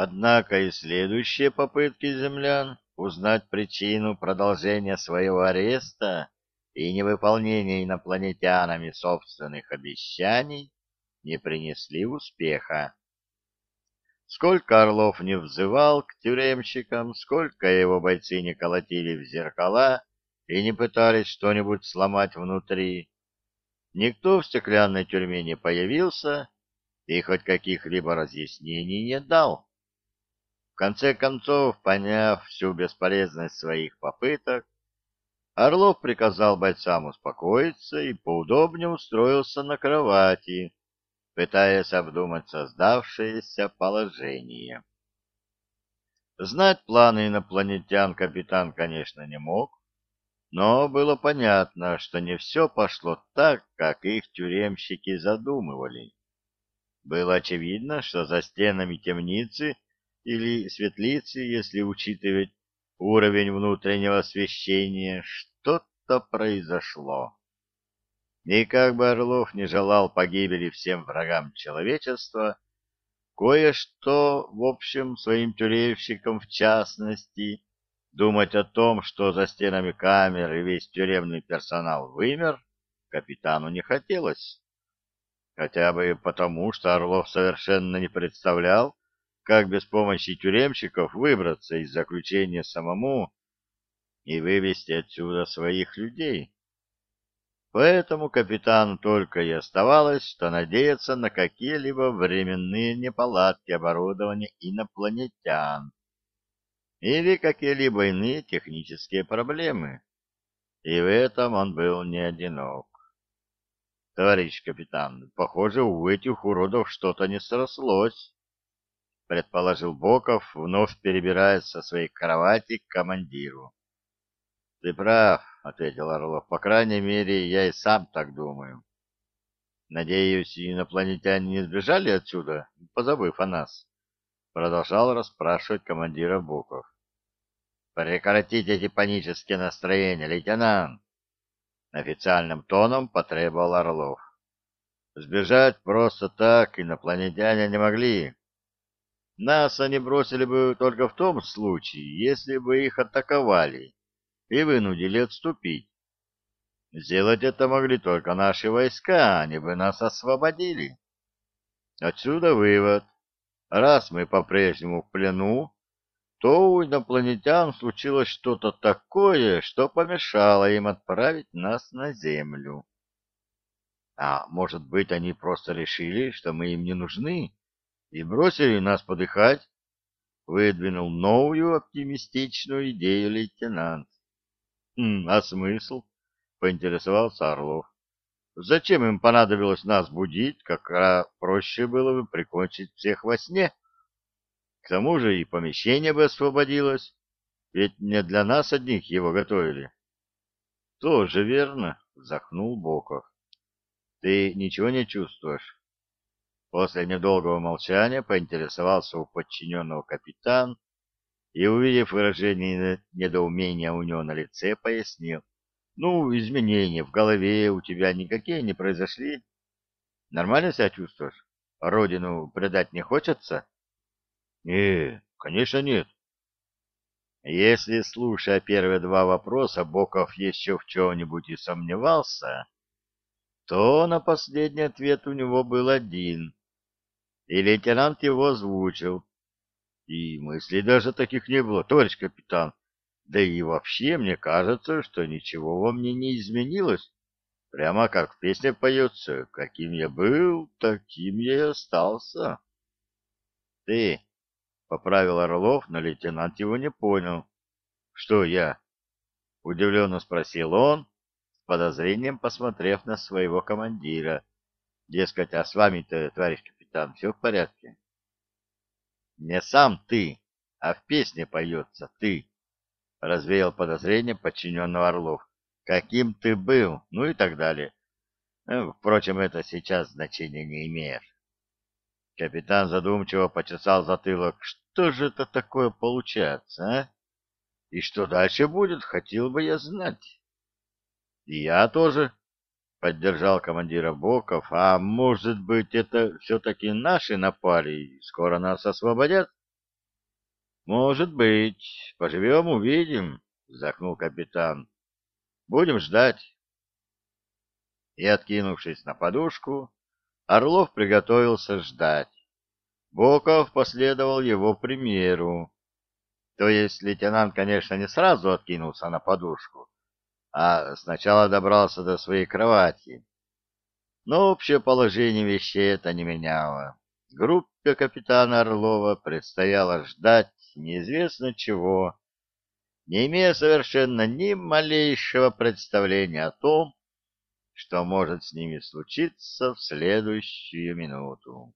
Однако и следующие попытки землян узнать причину продолжения своего ареста и невыполнения инопланетянами собственных обещаний не принесли успеха. Сколько Орлов не взывал к тюремщикам, сколько его бойцы не колотили в зеркала и не пытались что-нибудь сломать внутри, никто в стеклянной тюрьме не появился и хоть каких-либо разъяснений не дал. Конце концов, поняв всю бесполезность своих попыток, Орлов приказал бойцам успокоиться и поудобнее устроился на кровати, пытаясь обдумать создавшееся положение. Знать планы инопланетян капитан, конечно, не мог, но было понятно, что не все пошло так, как их тюремщики задумывали. Было очевидно, что за стенами темницы или светлицы, если учитывать уровень внутреннего освещения, что-то произошло. И как бы Орлов не желал погибели всем врагам человечества, кое-что, в общем, своим тюремщикам в частности, думать о том, что за стенами камеры весь тюремный персонал вымер, капитану не хотелось. Хотя бы потому, что Орлов совершенно не представлял, как без помощи тюремщиков выбраться из заключения самому и вывести отсюда своих людей. Поэтому капитану только и оставалось, что надеяться на какие-либо временные неполадки оборудования инопланетян или какие-либо иные технические проблемы. И в этом он был не одинок. Товарищ капитан, похоже, у этих уродов что-то не срослось предположил Боков, вновь перебираясь со своей кровати к командиру. — Ты прав, — ответил Орлов. — По крайней мере, я и сам так думаю. Надеюсь, инопланетяне не сбежали отсюда, позабыв о нас? Продолжал расспрашивать командира Боков. — Прекратите эти панические настроения, лейтенант! Официальным тоном потребовал Орлов. Сбежать просто так инопланетяне не могли. Нас они бросили бы только в том случае, если бы их атаковали и вынудили отступить. Сделать это могли только наши войска, они бы нас освободили. Отсюда вывод. Раз мы по-прежнему в плену, то у инопланетян случилось что-то такое, что помешало им отправить нас на Землю. А может быть, они просто решили, что мы им не нужны? И бросили нас подыхать, выдвинул новую оптимистичную идею лейтенант. «Хм, а смысл?» — поинтересовался Орлов. «Зачем им понадобилось нас будить, как проще было бы прикончить всех во сне? К тому же и помещение бы освободилось, ведь не для нас одних его готовили». «Тоже верно», — вздохнул Боков. «Ты ничего не чувствуешь?» После недолгого молчания поинтересовался у подчиненного капитан и, увидев выражение недоумения у него на лице, пояснил. «Ну, изменения в голове у тебя никакие не произошли. Нормально себя чувствуешь? Родину предать не хочется?» «Не, конечно нет». Если, слушая первые два вопроса, Боков еще в чем-нибудь и сомневался, то на последний ответ у него был один — и лейтенант его озвучил. И мыслей даже таких не было, товарищ капитан. Да и вообще, мне кажется, что ничего во мне не изменилось. Прямо как в песне поется, каким я был, таким я и остался. Ты, — поправил Орлов, но лейтенант его не понял. Что я? — удивленно спросил он, с подозрением посмотрев на своего командира. Дескать, а с вами-то, товарищ капитан, все в порядке? Не сам ты, а в песне поется ты, развеял подозрение подчиненного Орлов. Каким ты был, ну и так далее. Э, впрочем, это сейчас значения не имеет. Капитан задумчиво почесал затылок. Что же это такое получается, а? И что дальше будет, хотел бы я знать. И я тоже, — поддержал командира Боков. — А может быть, это все-таки наши напали и скоро нас освободят? Может быть. Поживем, увидим, вздохнул капитан. Будем ждать. И, откинувшись на подушку, Орлов приготовился ждать. Боков последовал его примеру. То есть лейтенант, конечно, не сразу откинулся на подушку, а сначала добрался до своей кровати. Но общее положение вещей это не меняло. Группе капитана Орлова предстояло ждать неизвестно чего, не имея совершенно ни малейшего представления о том, что может с ними случиться в следующую минуту.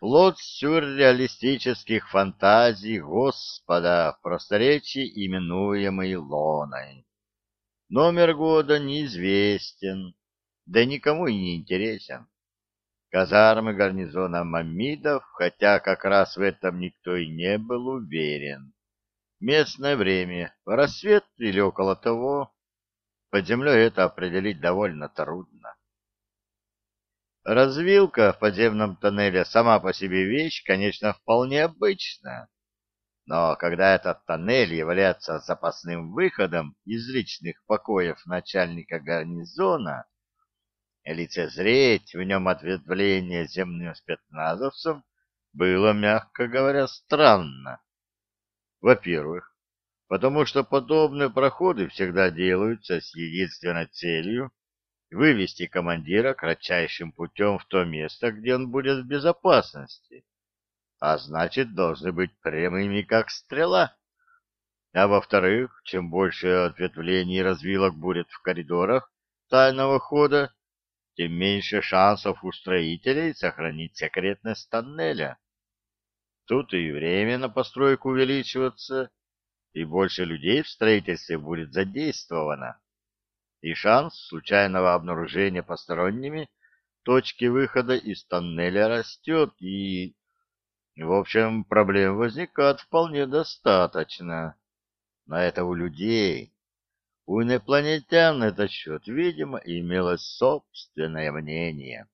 Плод сюрреалистических фантазий Господа в просторечии, именуемый Лоной. Номер года неизвестен, да никому и не интересен. Казармы гарнизона Мамидов, хотя как раз в этом никто и не был уверен. Местное время, рассвет или около того, под землей это определить довольно трудно. Развилка в подземном тоннеле сама по себе вещь, конечно, вполне обычная. Но когда этот тоннель является запасным выходом из личных покоев начальника гарнизона, лицезреть в нем ответвление земным спецназовцам было, мягко говоря, странно. Во-первых, потому что подобные проходы всегда делаются с единственной целью вывести командира кратчайшим путем в то место, где он будет в безопасности, а значит, должны быть прямыми, как стрела. А во-вторых, чем больше ответвлений и развилок будет в коридорах тайного хода, тем меньше шансов у строителей сохранить секретность тоннеля. Тут и время на постройку увеличиваться, и больше людей в строительстве будет задействовано и шанс случайного обнаружения посторонними точки выхода из тоннеля растет, и... В общем, проблем возникает вполне достаточно. Но это у людей. У инопланетян на этот счет, видимо, имелось собственное мнение.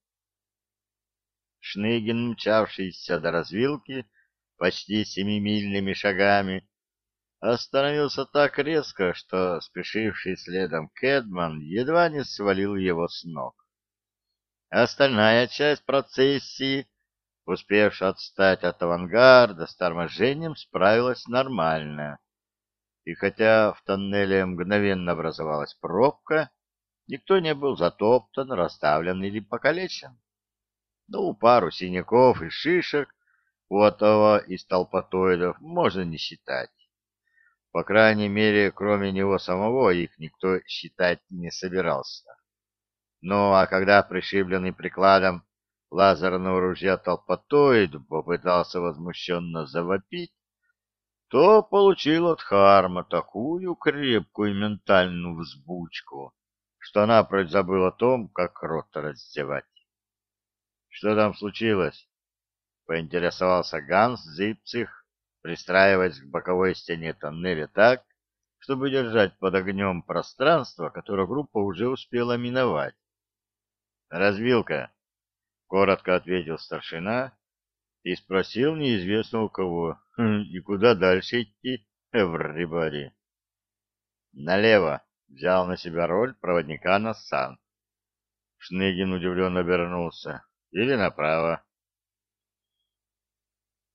Шныгин, мчавшийся до развилки почти семимильными шагами, остановился так резко, что спешивший следом Кэдман едва не свалил его с ног. Остальная часть процессии, успевшая отстать от авангарда, с торможением справилась нормально. И хотя в тоннеле мгновенно образовалась пробка, никто не был затоптан, расставлен или покалечен. Ну, пару синяков и шишек у этого из толпотоидов можно не считать. По крайней мере, кроме него самого, их никто считать не собирался. Ну, а когда пришибленный прикладом лазерного ружья толпотоид попытался возмущенно завопить, то получил от Харма такую крепкую ментальную взбучку, что напрочь забыл о том, как рот раздевать. — Что там случилось? — поинтересовался Ганс Зипцих, пристраиваясь к боковой стене тоннеля так, чтобы держать под огнем пространство, которое группа уже успела миновать. «Развилка», — коротко ответил старшина и спросил неизвестно у кого, «Хм, «И куда дальше идти, everybody?» «Налево», — взял на себя роль проводника Нассан. Шныгин удивленно обернулся. «Или направо?»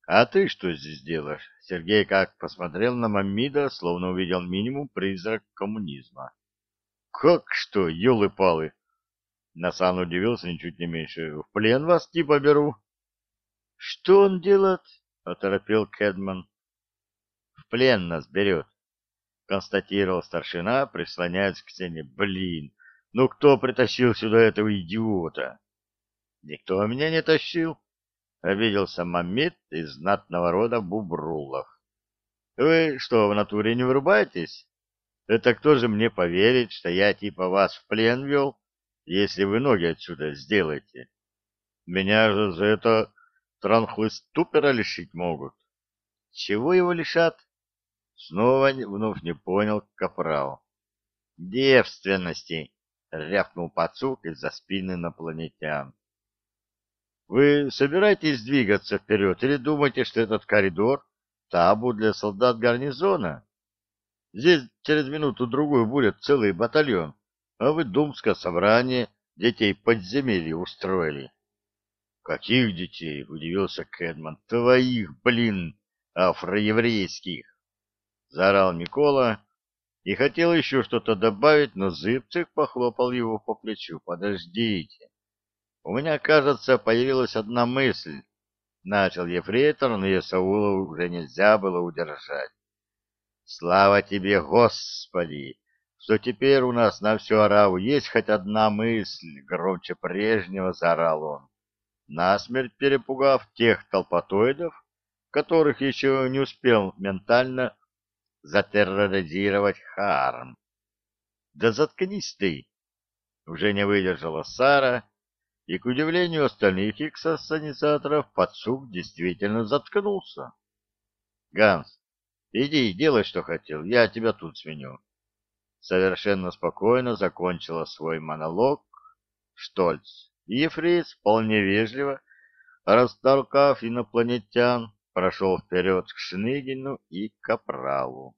«А ты что здесь делаешь?» Сергей как посмотрел на Мамида, словно увидел минимум призрак коммунизма. «Как что, елы-палы?» Насан удивился ничуть не меньше. «В плен вас типа беру». «Что он делает?» — оторопел Кэдман. «В плен нас берет», — констатировал старшина, прислоняясь к стене. «Блин, ну кто притащил сюда этого идиота?» «Никто меня не тащил», обиделся Мамед из знатного рода Бубрулов. Вы что, в натуре не вырубаетесь? Это кто же мне поверит, что я типа вас в плен вел, если вы ноги отсюда сделаете? Меня же за это транхлыступера лишить могут. Чего его лишат? Снова вновь не понял Капрал. Девственности, рявкнул пацук из-за спины инопланетян. Вы собираетесь двигаться вперед или думаете, что этот коридор — табу для солдат гарнизона? Здесь через минуту-другую будет целый батальон, а вы думское собрание детей подземелья устроили. — Каких детей? — удивился Кэдман. — Твоих, блин, афроеврейских! — заорал Микола и хотел еще что-то добавить, но Зыбцик похлопал его по плечу. — Подождите. У меня, кажется, появилась одна мысль. Начал ефрейтор, но Есаула уже нельзя было удержать. Слава тебе, Господи, что теперь у нас на всю ораву есть хоть одна мысль, громче прежнего заорал он, насмерть перепугав тех толпотоидов, которых еще не успел ментально затерроризировать Харм. Да заткнись ты! Уже не выдержала Сара, и, к удивлению остальных иксосанизаторов, подсук действительно заткнулся. — Ганс, иди, делай, что хотел, я тебя тут сменю. Совершенно спокойно закончила свой монолог Штольц. И Ефрейс вполне вежливо, растолкав инопланетян, прошел вперед к Шныгину и Капралу.